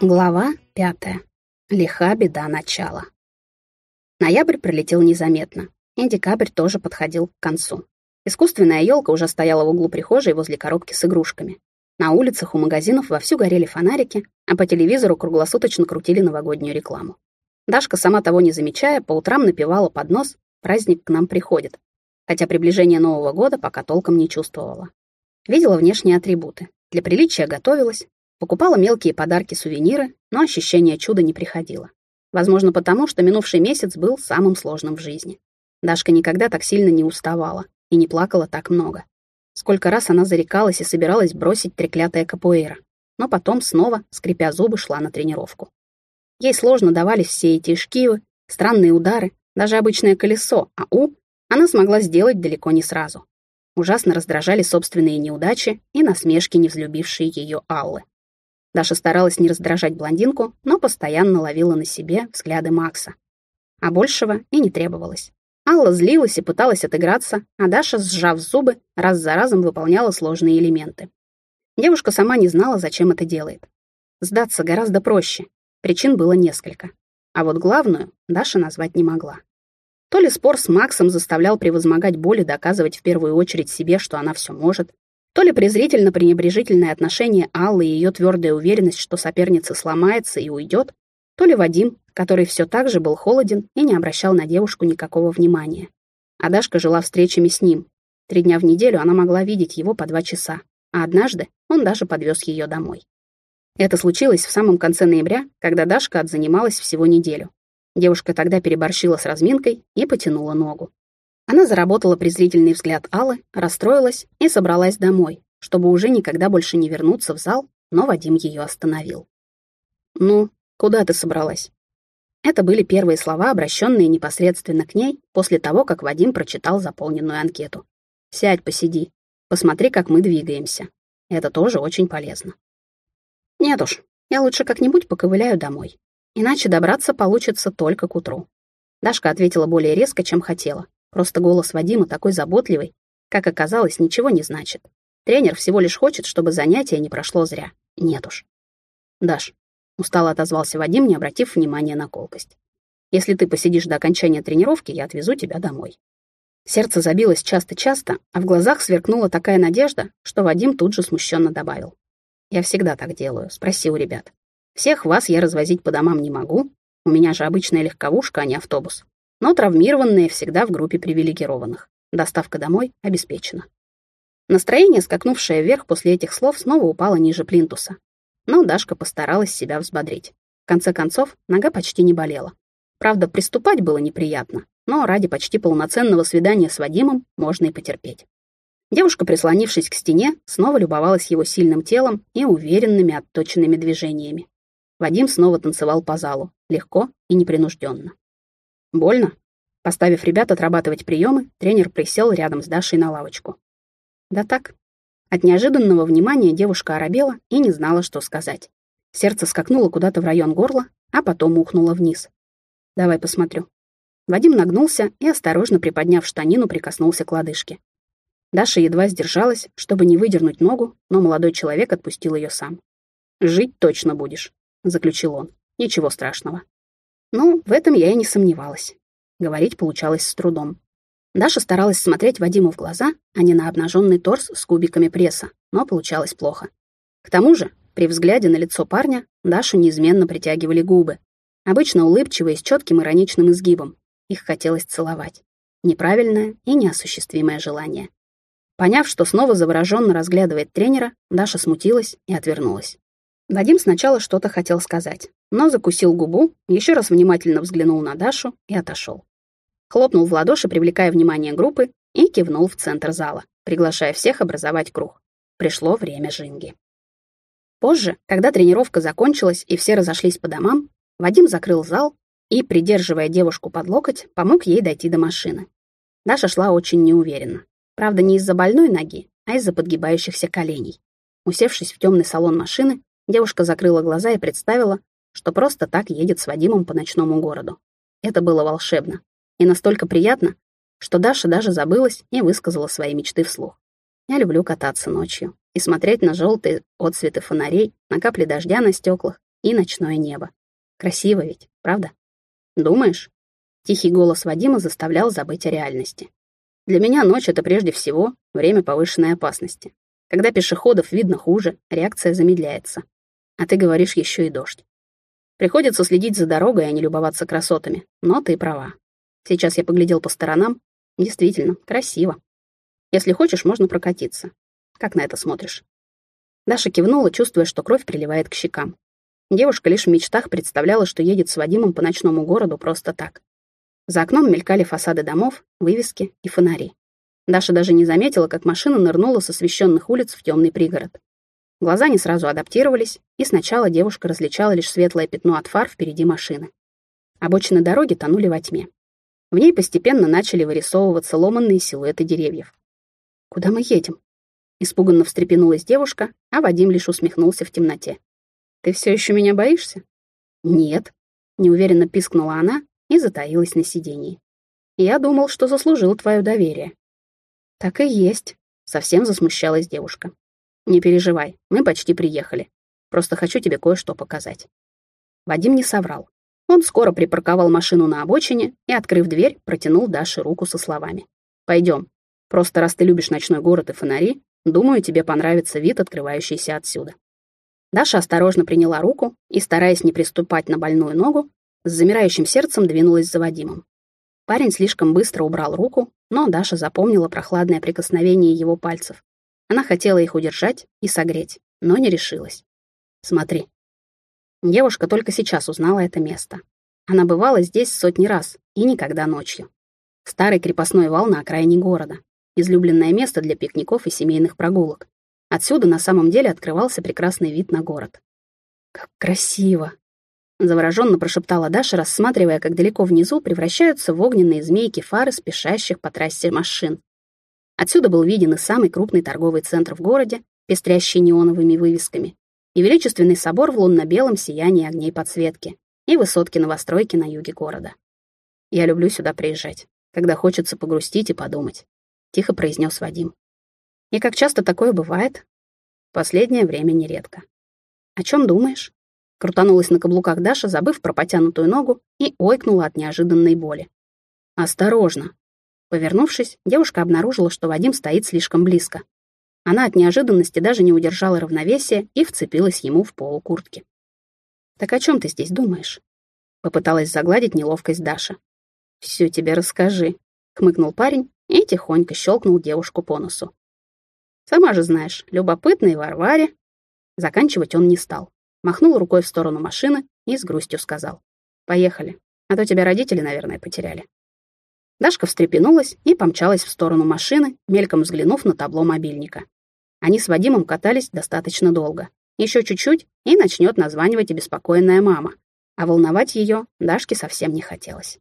Глава пятая. Лиха беда начала. Ноябрь пролетел незаметно, и декабрь тоже подходил к концу. Искусственная елка уже стояла в углу прихожей возле коробки с игрушками. На улицах у магазинов вовсю горели фонарики, а по телевизору круглосуточно крутили новогоднюю рекламу. Дашка, сама того не замечая, по утрам напевала под нос «Праздник к нам приходит», хотя приближение Нового года пока толком не чувствовала. Видела внешние атрибуты. Для приличия готовилась, Покупала мелкие подарки-сувениры, но ощущение чуда не приходило. Возможно, потому что минувший месяц был самым сложным в жизни. Дашка никогда так сильно не уставала и не плакала так много. Сколько раз она зарекалась и собиралась бросить треклятое капуэйра, но потом снова, скрипя зубы, шла на тренировку. Ей сложно давались все эти шкивы, странные удары, даже обычное колесо, а у она смогла сделать далеко не сразу. Ужасно раздражали собственные неудачи и насмешки невзлюбившие ее Аллы. Даша старалась не раздражать блондинку, но постоянно ловила на себе взгляды Макса. А большего и не требовалось. Алла злилась и пыталась отыграться, а Даша, сжав зубы, раз за разом выполняла сложные элементы. Девушка сама не знала, зачем это делает. Сдаться гораздо проще. Причин было несколько. А вот главную Даша назвать не могла. То ли спор с Максом заставлял превозмогать боль и доказывать в первую очередь себе, что она все может, то ли презрительно-пренебрежительное отношение Аллы и ее твердая уверенность, что соперница сломается и уйдет, то ли Вадим, который все так же был холоден и не обращал на девушку никакого внимания. А Дашка жила встречами с ним. Три дня в неделю она могла видеть его по два часа, а однажды он даже подвез ее домой. Это случилось в самом конце ноября, когда Дашка отзанималась всего неделю. Девушка тогда переборщила с разминкой и потянула ногу. Она заработала презрительный взгляд Аллы, расстроилась и собралась домой, чтобы уже никогда больше не вернуться в зал, но Вадим ее остановил. «Ну, куда ты собралась?» Это были первые слова, обращенные непосредственно к ней после того, как Вадим прочитал заполненную анкету. «Сядь, посиди. Посмотри, как мы двигаемся. Это тоже очень полезно». «Нет уж, я лучше как-нибудь поковыляю домой. Иначе добраться получится только к утру». Дашка ответила более резко, чем хотела. Просто голос Вадима такой заботливый, как оказалось, ничего не значит. Тренер всего лишь хочет, чтобы занятие не прошло зря. Нет уж. Даш, устало отозвался Вадим, не обратив внимания на колкость. Если ты посидишь до окончания тренировки, я отвезу тебя домой. Сердце забилось часто-часто, а в глазах сверкнула такая надежда, что Вадим тут же смущенно добавил. «Я всегда так делаю, спроси у ребят. Всех вас я развозить по домам не могу, у меня же обычная легковушка, а не автобус но травмированные всегда в группе привилегированных. Доставка домой обеспечена. Настроение, скакнувшее вверх после этих слов, снова упало ниже плинтуса. Но Дашка постаралась себя взбодрить. В конце концов, нога почти не болела. Правда, приступать было неприятно, но ради почти полноценного свидания с Вадимом можно и потерпеть. Девушка, прислонившись к стене, снова любовалась его сильным телом и уверенными отточенными движениями. Вадим снова танцевал по залу, легко и непринужденно. Больно? Поставив ребят отрабатывать приемы, тренер присел рядом с Дашей на лавочку. Да так. От неожиданного внимания девушка оробела и не знала, что сказать. Сердце скакнуло куда-то в район горла, а потом ухнуло вниз. «Давай посмотрю». Вадим нагнулся и, осторожно приподняв штанину, прикоснулся к лодыжке. Даша едва сдержалась, чтобы не выдернуть ногу, но молодой человек отпустил ее сам. «Жить точно будешь», — заключил он. «Ничего страшного». Ну, в этом я и не сомневалась. Говорить получалось с трудом. Даша старалась смотреть Вадиму в глаза, а не на обнаженный торс с кубиками пресса, но получалось плохо. К тому же, при взгляде на лицо парня, Дашу неизменно притягивали губы, обычно улыбчивые с четким ироничным изгибом. Их хотелось целовать. Неправильное и неосуществимое желание. Поняв, что снова завороженно разглядывает тренера, Даша смутилась и отвернулась. Вадим сначала что-то хотел сказать, но закусил губу, еще раз внимательно взглянул на Дашу и отошел. Хлопнул в ладоши, привлекая внимание группы, и кивнул в центр зала, приглашая всех образовать круг. Пришло время Жинги. Позже, когда тренировка закончилась и все разошлись по домам, Вадим закрыл зал и, придерживая девушку под локоть, помог ей дойти до машины. Даша шла очень неуверенно. Правда, не из-за больной ноги, а из-за подгибающихся коленей. Усевшись в темный салон машины, Девушка закрыла глаза и представила, что просто так едет с Вадимом по ночному городу. Это было волшебно и настолько приятно, что Даша даже забылась и высказала свои мечты вслух. Я люблю кататься ночью и смотреть на желтые отцветы фонарей, на капли дождя на стеклах и ночное небо. Красиво ведь, правда? Думаешь? Тихий голос Вадима заставлял забыть о реальности. Для меня ночь — это прежде всего время повышенной опасности. Когда пешеходов видно хуже, реакция замедляется. А ты говоришь еще и дождь. Приходится следить за дорогой, а не любоваться красотами. Но ты права. Сейчас я поглядел по сторонам. Действительно, красиво. Если хочешь, можно прокатиться. Как на это смотришь?» Даша кивнула, чувствуя, что кровь приливает к щекам. Девушка лишь в мечтах представляла, что едет с Вадимом по ночному городу просто так. За окном мелькали фасады домов, вывески и фонари. Даша даже не заметила, как машина нырнула с освещенных улиц в темный пригород. Глаза не сразу адаптировались, и сначала девушка различала лишь светлое пятно от фар впереди машины. Обочины дороги тонули во тьме. В ней постепенно начали вырисовываться ломанные силуэты деревьев. «Куда мы едем?» Испуганно встрепенулась девушка, а Вадим лишь усмехнулся в темноте. «Ты все еще меня боишься?» «Нет», — неуверенно пискнула она и затаилась на сиденье. «Я думал, что заслужил твое доверие». «Так и есть», — совсем засмущалась девушка. «Не переживай, мы почти приехали. Просто хочу тебе кое-что показать». Вадим не соврал. Он скоро припарковал машину на обочине и, открыв дверь, протянул Даше руку со словами. «Пойдем, Просто раз ты любишь ночной город и фонари, думаю, тебе понравится вид, открывающийся отсюда». Даша осторожно приняла руку и, стараясь не приступать на больную ногу, с замирающим сердцем двинулась за Вадимом. Парень слишком быстро убрал руку, но Даша запомнила прохладное прикосновение его пальцев. Она хотела их удержать и согреть, но не решилась. «Смотри». Девушка только сейчас узнала это место. Она бывала здесь сотни раз и никогда ночью. Старый крепостной вал на окраине города, излюбленное место для пикников и семейных прогулок. Отсюда на самом деле открывался прекрасный вид на город. «Как красиво!» Завороженно прошептала Даша, рассматривая, как далеко внизу превращаются в огненные змейки фары спешащих по трассе машин. Отсюда был виден и самый крупный торговый центр в городе, пестрящий неоновыми вывесками, и величественный собор в лунно-белом сиянии огней подсветки, и высотки новостройки на юге города. Я люблю сюда приезжать, когда хочется погрустить и подумать тихо произнес Вадим. И как часто такое бывает? Последнее время нередко. О чем думаешь? Крутанулась на каблуках Даша, забыв про потянутую ногу, и ойкнула от неожиданной боли. «Осторожно!» Повернувшись, девушка обнаружила, что Вадим стоит слишком близко. Она от неожиданности даже не удержала равновесия и вцепилась ему в полу куртки. «Так о чем ты здесь думаешь?» Попыталась загладить неловкость Даша. «Все тебе расскажи», — хмыкнул парень и тихонько щелкнул девушку по носу. «Сама же знаешь, любопытный Варваре...» Заканчивать он не стал. Махнул рукой в сторону машины и с грустью сказал. «Поехали, а то тебя родители, наверное, потеряли». Дашка встрепенулась и помчалась в сторону машины, мельком взглянув на табло мобильника. Они с Вадимом катались достаточно долго. Еще чуть-чуть, и начнет названивать обеспокоенная мама. А волновать ее Дашке совсем не хотелось.